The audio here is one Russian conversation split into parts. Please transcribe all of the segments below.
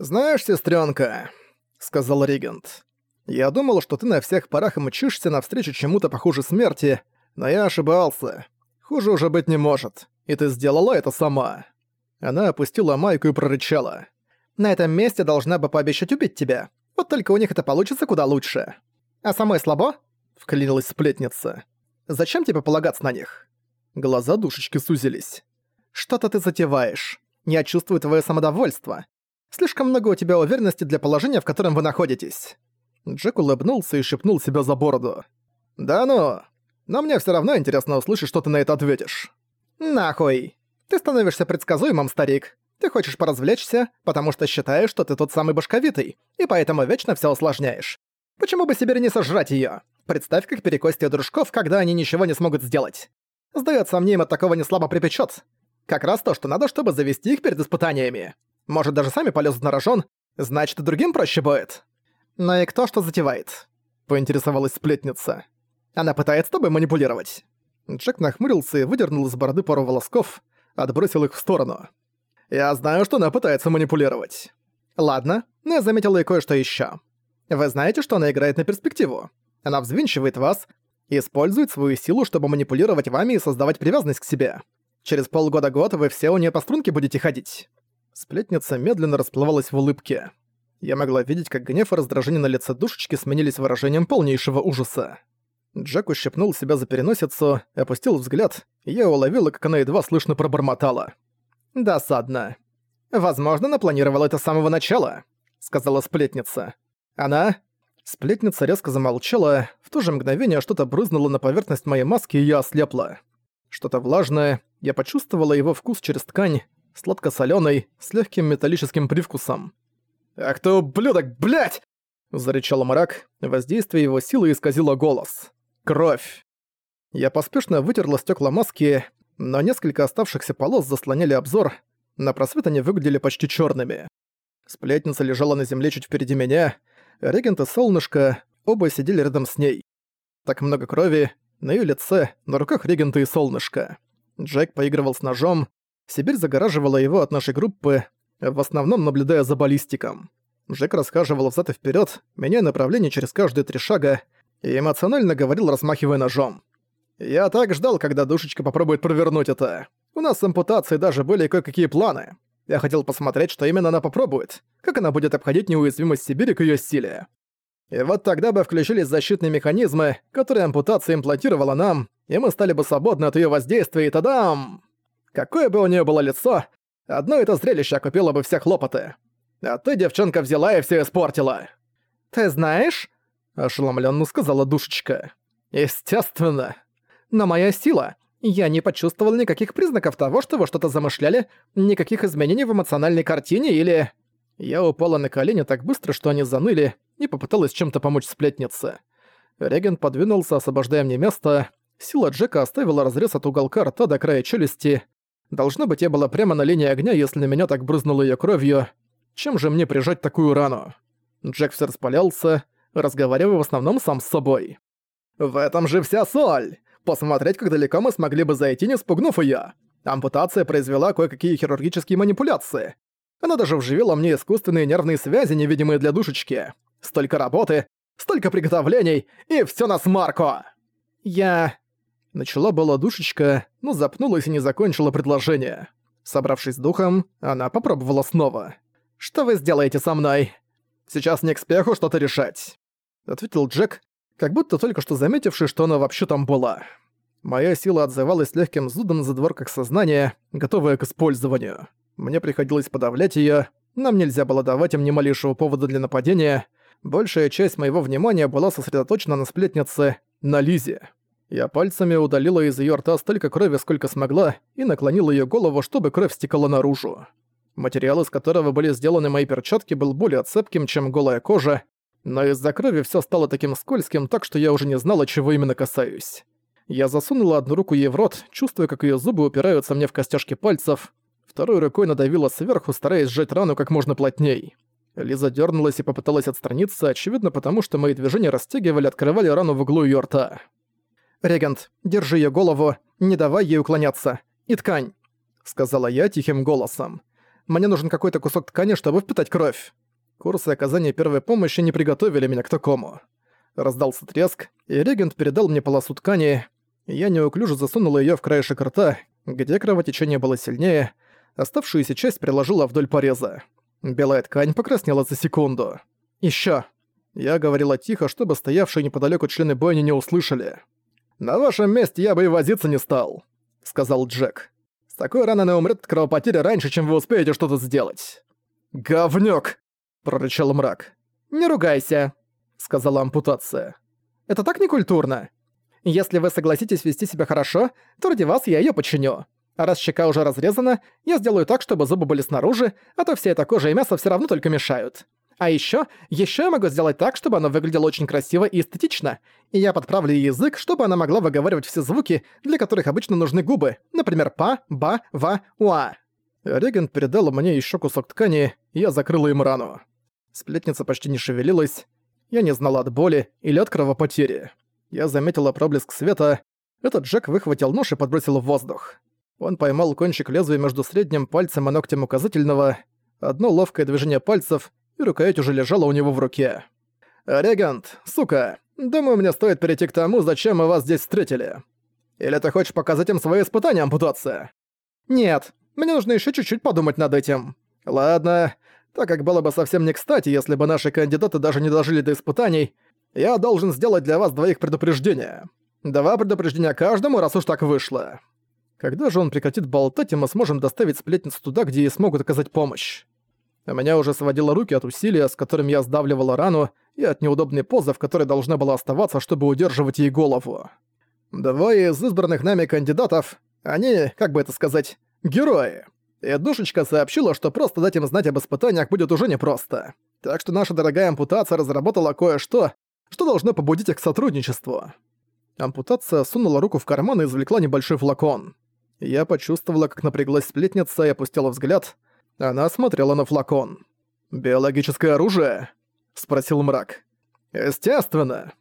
«Знаешь, сестренка, сказал регент, — «я думал, что ты на всех парах мчишься навстречу чему-то похуже смерти, но я ошибался. Хуже уже быть не может, и ты сделала это сама». Она опустила майку и прорычала. «На этом месте должна бы пообещать убить тебя. Вот только у них это получится куда лучше. А самой слабо?» — вклинилась сплетница. «Зачем тебе полагаться на них?» Глаза душечки сузились. «Что-то ты затеваешь. Я чувствую твое самодовольство. Слишком много у тебя уверенности для положения, в котором вы находитесь». Джек улыбнулся и шепнул себя за бороду. «Да ну, но мне все равно интересно услышать, что ты на это ответишь». «Нахуй! Ты становишься предсказуемым, старик. Ты хочешь поразвлечься, потому что считаешь, что ты тот самый башковитый, и поэтому вечно все усложняешь. Почему бы себе не сожрать ее? Представь, как перекостие дружков, когда они ничего не смогут сделать. Сдается мне, им от такого не слабо припечет. Как раз то, что надо, чтобы завести их перед испытаниями. Может, даже сами полезут на рожон, значит, и другим проще будет. Но и кто что затевает? Поинтересовалась сплетница. Она пытается тобой манипулировать. Джек нахмурился и выдернул из бороды пару волосков, отбросил их в сторону. «Я знаю, что она пытается манипулировать». «Ладно, но я заметила и кое-что ещё. Вы знаете, что она играет на перспективу? Она взвинчивает вас, использует свою силу, чтобы манипулировать вами и создавать привязанность к себе. Через полгода-год вы все у нее по струнке будете ходить». Сплетница медленно расплывалась в улыбке. Я могла видеть, как гнев и раздражение на лице душечки сменились выражением полнейшего ужаса. Джек ущипнул себя за переносицу, опустил взгляд, и я уловила, как она едва слышно пробормотала. «Досадно. Возможно, она планировала это с самого начала», — сказала сплетница. «Она...» Сплетница резко замолчала, в то же мгновение что-то брызнуло на поверхность моей маски, и я ослепла. Что-то влажное, я почувствовала его вкус через ткань, сладко-солёный, с легким металлическим привкусом. «Ах ты ублюдок, блядь!» — зарычал мрак, воздействие его силы исказило голос. «Кровь!» Я поспешно вытерла стекла маски, но несколько оставшихся полос заслоняли обзор, на просвет они выглядели почти черными. Сплетница лежала на земле чуть впереди меня, регент и солнышко оба сидели рядом с ней. Так много крови, на ее лице, на руках регента и солнышко. Джек поигрывал с ножом, Сибирь загораживала его от нашей группы, в основном наблюдая за баллистиком. Джек расхаживал взад и вперед, меняя направление через каждые три шага, и эмоционально говорил, размахивая ножом. «Я так ждал, когда душечка попробует провернуть это. У нас с ампутацией даже были кое-какие планы. Я хотел посмотреть, что именно она попробует, как она будет обходить неуязвимость Сибири к её силе. И вот тогда бы включились защитные механизмы, которые ампутация имплантировала нам, и мы стали бы свободны от её воздействия, и тадам! Какое бы у неё было лицо, одно это зрелище окупило бы все хлопоты. А ты, девчонка, взяла и всё испортила. «Ты знаешь?» – ошеломлённо сказала душечка. «Естественно!» Но моя сила. Я не почувствовал никаких признаков того, что вы что-то замышляли, никаких изменений в эмоциональной картине или... Я упала на колени так быстро, что они заныли, и попыталась чем-то помочь сплетнице. Регент подвинулся, освобождая мне место. Сила Джека оставила разрез от уголка рта до края челюсти. Должно быть, я была прямо на линии огня, если на меня так брызнуло ее кровью. Чем же мне прижать такую рану? Джек все распалялся, разговаривая в основном сам с собой. «В этом же вся соль! посмотреть, как далеко мы смогли бы зайти, не спугнув её. Ампутация произвела кое-какие хирургические манипуляции. Она даже вживила мне искусственные нервные связи, невидимые для душечки. Столько работы, столько приготовлений, и всё на смарку! Я... Начала была душечка, но запнулась и не закончила предложение. Собравшись с духом, она попробовала снова. «Что вы сделаете со мной?» «Сейчас не к спеху что-то решать», — ответил Джек, как будто только что заметивший, что она вообще там была. Моя сила отзывалась легким зудом на задворках сознания, готовая к использованию. Мне приходилось подавлять её, нам нельзя было давать им ни малейшего повода для нападения. Большая часть моего внимания была сосредоточена на сплетнице, на Лизе. Я пальцами удалила из её рта столько крови, сколько смогла, и наклонила её голову, чтобы кровь стекала наружу. Материал, из которого были сделаны мои перчатки, был более цепким, чем голая кожа, но из-за крови всё стало таким скользким, так что я уже не знала, чего именно касаюсь. Я засунула одну руку ей в рот, чувствуя, как её зубы упираются мне в костяшки пальцев. Второй рукой надавила сверху, стараясь сжать рану как можно плотней. Лиза дернулась и попыталась отстраниться, очевидно потому, что мои движения растягивали, открывали рану в углу её рта. «Регент, держи её голову, не давай ей уклоняться. И ткань», — сказала я тихим голосом. Мне нужен какой-то кусок ткани, чтобы впитать кровь. Курсы оказания первой помощи не приготовили меня к такому. Раздался треск, и регент передал мне полосу ткани. Я неуклюже засунула её в краешек рта, где кровотечение было сильнее, оставшуюся часть приложила вдоль пореза. Белая ткань покраснела за секунду. «Ещё!» Я говорила тихо, чтобы стоявшие неподалёку члены бойни не услышали. «На вашем месте я бы и возиться не стал», — сказал Джек. «С такой раной она умрёт от кровопотери раньше, чем вы успеете что-то сделать». «Говнюк!» — прорычал мрак. «Не ругайся», — сказала ампутация. «Это так некультурно. Если вы согласитесь вести себя хорошо, то ради вас я её починю. А раз щека уже разрезана, я сделаю так, чтобы зубы были снаружи, а то вся эта кожа и мясо всё равно только мешают. А ещё, ещё я могу сделать так, чтобы оно выглядело очень красиво и эстетично. И я подправлю язык, чтобы она могла выговаривать все звуки, для которых обычно нужны губы. Например, па, ба, ва, уа. Регент передала мне ещё кусок ткани, и я закрыла им рану. Сплетница почти не шевелилась. Я не знала от боли или от кровопотери. Я заметила проблеск света. Этот Джек выхватил нож и подбросил в воздух. Он поймал кончик лезвия между средним пальцем и ногтем указательного. Одно ловкое движение пальцев, и рукоять уже лежала у него в руке. «Регент, сука, думаю, мне стоит перейти к тому, зачем мы вас здесь встретили. Или ты хочешь показать им свои испытания, ампутация?» «Нет, мне нужно еще чуть-чуть подумать над этим». «Ладно, так как было бы совсем не кстати, если бы наши кандидаты даже не дожили до испытаний, я должен сделать для вас двоих предупреждения. Два предупреждения каждому, раз уж так вышло». Когда же он прекратит болтать, и мы сможем доставить сплетницу туда, где ей смогут оказать помощь? Меня уже сводило руки от усилия, с которым я сдавливала рану, и от неудобной позы, в которой должна была оставаться, чтобы удерживать ей голову. Двое из избранных нами кандидатов, они, как бы это сказать, герои. И душечка сообщила, что просто дать им знать об испытаниях будет уже непросто. Так что наша дорогая ампутация разработала кое-что, что должно побудить их к сотрудничеству. Ампутация сунула руку в карман и извлекла небольшой флакон. Я почувствовала, как напряглась сплетница и опустила взгляд. Она смотрела на флакон. «Биологическое оружие?» — спросил мрак. «Естественно.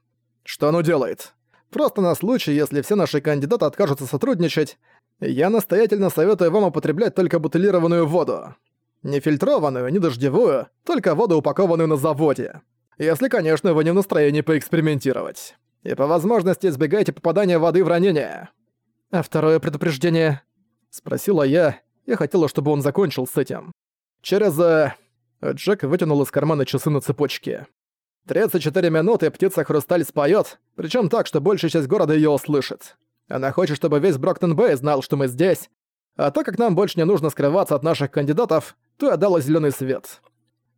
Что оно делает? Просто на случай, если все наши кандидаты откажутся сотрудничать, я настоятельно советую вам употреблять только бутылированную воду. Не фильтрованную, не дождевую, только воду, упакованную на заводе. Если, конечно, вы не в настроении поэкспериментировать. И по возможности избегайте попадания воды в ранение. «А второе предупреждение?» — спросила я. Я хотела, чтобы он закончил с этим. «Через...» э... Джек вытянул из кармана часы на цепочке. «34 минуты птица Хрусталь споёт, причём так, что большая часть города её услышит. Она хочет, чтобы весь Броктон-Бэй знал, что мы здесь. А так как нам больше не нужно скрываться от наших кандидатов, то я дала зелёный свет.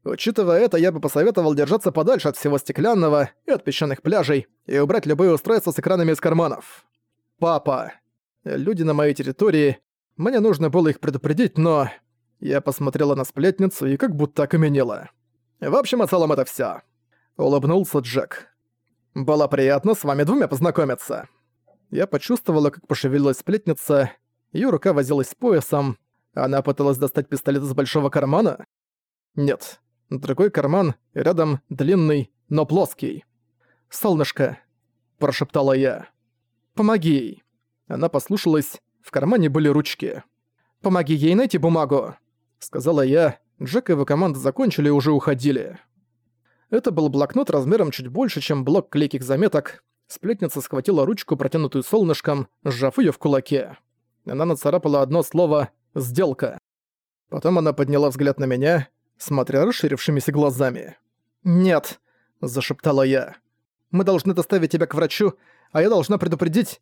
Учитывая это, я бы посоветовал держаться подальше от всего стеклянного и от песчаных пляжей и убрать любые устройства с экранами из карманов. Папа. Люди на моей территории. Мне нужно было их предупредить, но... Я посмотрела на сплетницу и как будто окаменела. В общем и целом это всё. Улыбнулся Джек. Было приятно с вами двумя познакомиться. Я почувствовала, как пошевелилась сплетница. Её рука возилась с поясом. Она пыталась достать пистолет из большого кармана? Нет. Другой карман, рядом длинный, но плоский. «Солнышко», – прошептала я. «Помоги ей». Она послушалась, в кармане были ручки. «Помоги ей найти бумагу», — сказала я. Джек и его команда закончили и уже уходили. Это был блокнот размером чуть больше, чем блок клейких заметок. Сплетница схватила ручку, протянутую солнышком, сжав её в кулаке. Она нацарапала одно слово «сделка». Потом она подняла взгляд на меня, смотря расширившимися глазами. «Нет», — зашептала я. «Мы должны доставить тебя к врачу, а я должна предупредить...»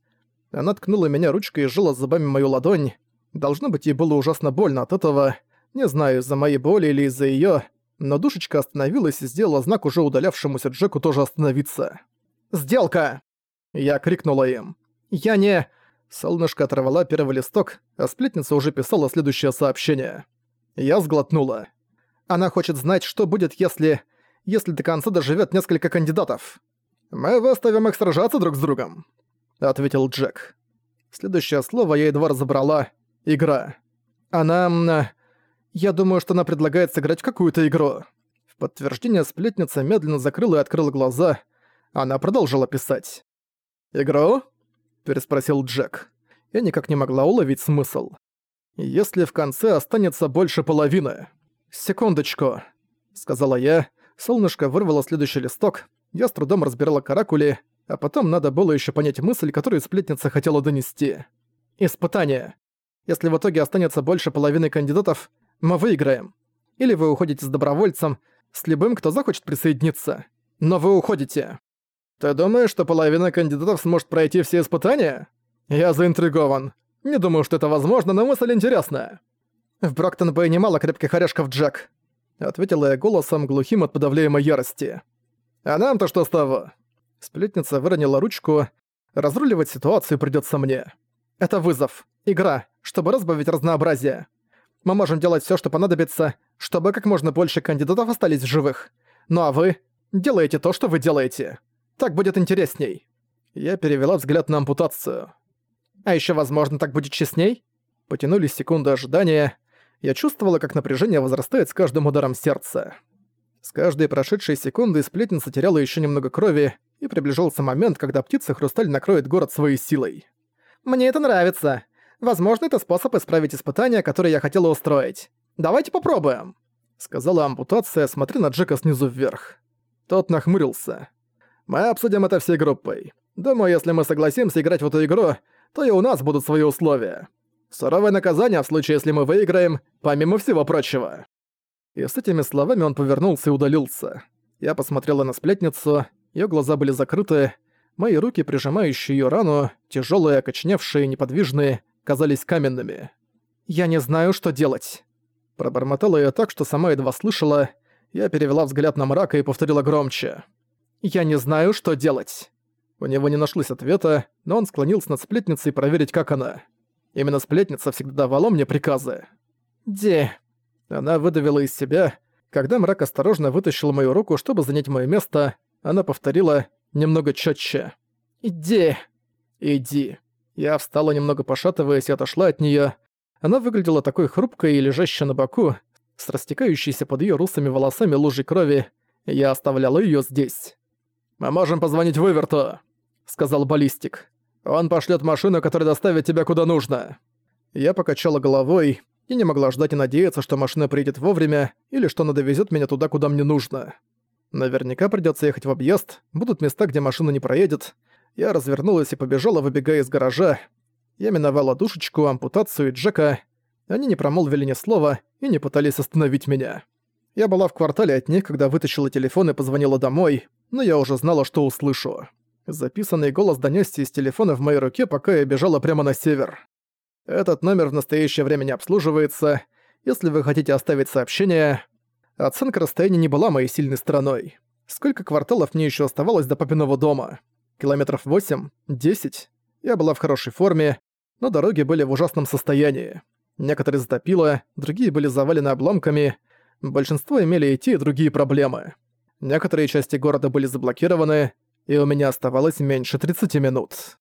Она ткнула меня ручкой и сжала зубами мою ладонь. Должно быть, ей было ужасно больно от этого. Не знаю, из-за моей боли или из-за её, но душечка остановилась и сделала знак уже удалявшемуся Джеку тоже остановиться. «Сделка!» Я крикнула им. «Я не...» Солнышко оторвала первый листок, а сплетница уже писала следующее сообщение. Я сглотнула. Она хочет знать, что будет, если... Если до конца доживет несколько кандидатов. Мы выставим их сражаться друг с другом. — ответил Джек. Следующее слово я едва разобрала. «Игра». Она... Я думаю, что она предлагает сыграть какую-то игру. В подтверждение сплетница медленно закрыла и открыла глаза. Она продолжила писать. «Игру?» — переспросил Джек. Я никак не могла уловить смысл. если в конце останется больше половины. «Секундочку», — сказала я. Солнышко вырвало следующий листок. Я с трудом разбирала каракули, а потом надо было еще понять мысль, которую сплетница хотела донести. «Испытание. Если в итоге останется больше половины кандидатов, мы выиграем. Или вы уходите с добровольцем, с любым, кто захочет присоединиться. Но вы уходите. Ты думаешь, что половина кандидатов сможет пройти все испытания? Я заинтригован. Не думаю, что это возможно, но мысль интересная. В Броктон-Бэй немало крепких орешков, Джек. Ответила я голосом, глухим от подавляемой ярости. А нам-то что с того? Сплетница выронила ручку. Разруливать ситуацию придется мне. Это вызов. Игра, чтобы разбавить разнообразие. Мы можем делать все, что понадобится, чтобы как можно больше кандидатов остались в живых. Ну а вы делаете то, что вы делаете. Так будет интересней. Я перевела взгляд на ампутацию. А еще, возможно, так будет честней? Потянулись секунды ожидания. Я чувствовала, как напряжение возрастает с каждым ударом сердца. С каждой прошедшей секунды сплетница теряла еще немного крови, и приближался момент, когда птица Хрусталь накроет город своей силой. «Мне это нравится. Возможно, это способ исправить испытание, которое я хотела устроить. Давайте попробуем», — сказала ампутация, смотря на Джека снизу вверх. Тот нахмурился. «Мы обсудим это всей группой. Думаю, если мы согласимся играть в эту игру, то и у нас будут свои условия. Суровое наказание в случае, если мы выиграем, помимо всего прочего». И с этими словами он повернулся и удалился. Я посмотрела на сплетницу, ее глаза были закрыты, мои руки, прижимающие ее рану, тяжелые, окочневшие, неподвижные, казались каменными. «Я не знаю, что делать». Пробормотала я так, что сама едва слышала. Я перевела взгляд на мрака и повторила громче. «Я не знаю, что делать». У него не нашлось ответа, но он склонился над сплетницей проверить, как она. Именно сплетница всегда давала мне приказы. «Ди...» Она выдавила из себя. Когда мрак осторожно вытащил мою руку, чтобы занять мое место, она повторила немного чётче. «Иди!» «Иди!» Я встала немного пошатываясь и отошла от неё. Она выглядела такой хрупкой и лежащей на боку, с растекающейся под её русыми волосами лужей крови. Я оставляла её здесь. «Мы можем позвонить Выверту», — сказал баллистик. «Он пошлёт машину, которая доставит тебя куда нужно». Я покачала головой и не могла ждать и надеяться, что машина приедет вовремя или что она довезет меня туда, куда мне нужно. Наверняка придется ехать в объезд, будут места, где машина не проедет. Я развернулась и побежала, выбегая из гаража. Я миновала душечку, ампутацию и Джека. Они не промолвили ни слова и не пытались остановить меня. Я была в квартале от них, когда вытащила телефон и позвонила домой, но я уже знала, что услышу. Записанный голос донёсся из телефона в моей руке, пока я бежала прямо на север. Этот номер в настоящее время не обслуживается. Если вы хотите оставить сообщение... Оценка расстояния не была моей сильной стороной. Сколько кварталов мне еще оставалось до папиного дома? Километров 8? 10? Я была в хорошей форме, но дороги были в ужасном состоянии. Некоторые затопило, другие были завалены обломками. Большинство имели и те, и другие проблемы. Некоторые части города были заблокированы, и у меня оставалось меньше 30 минут.